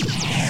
Yeah.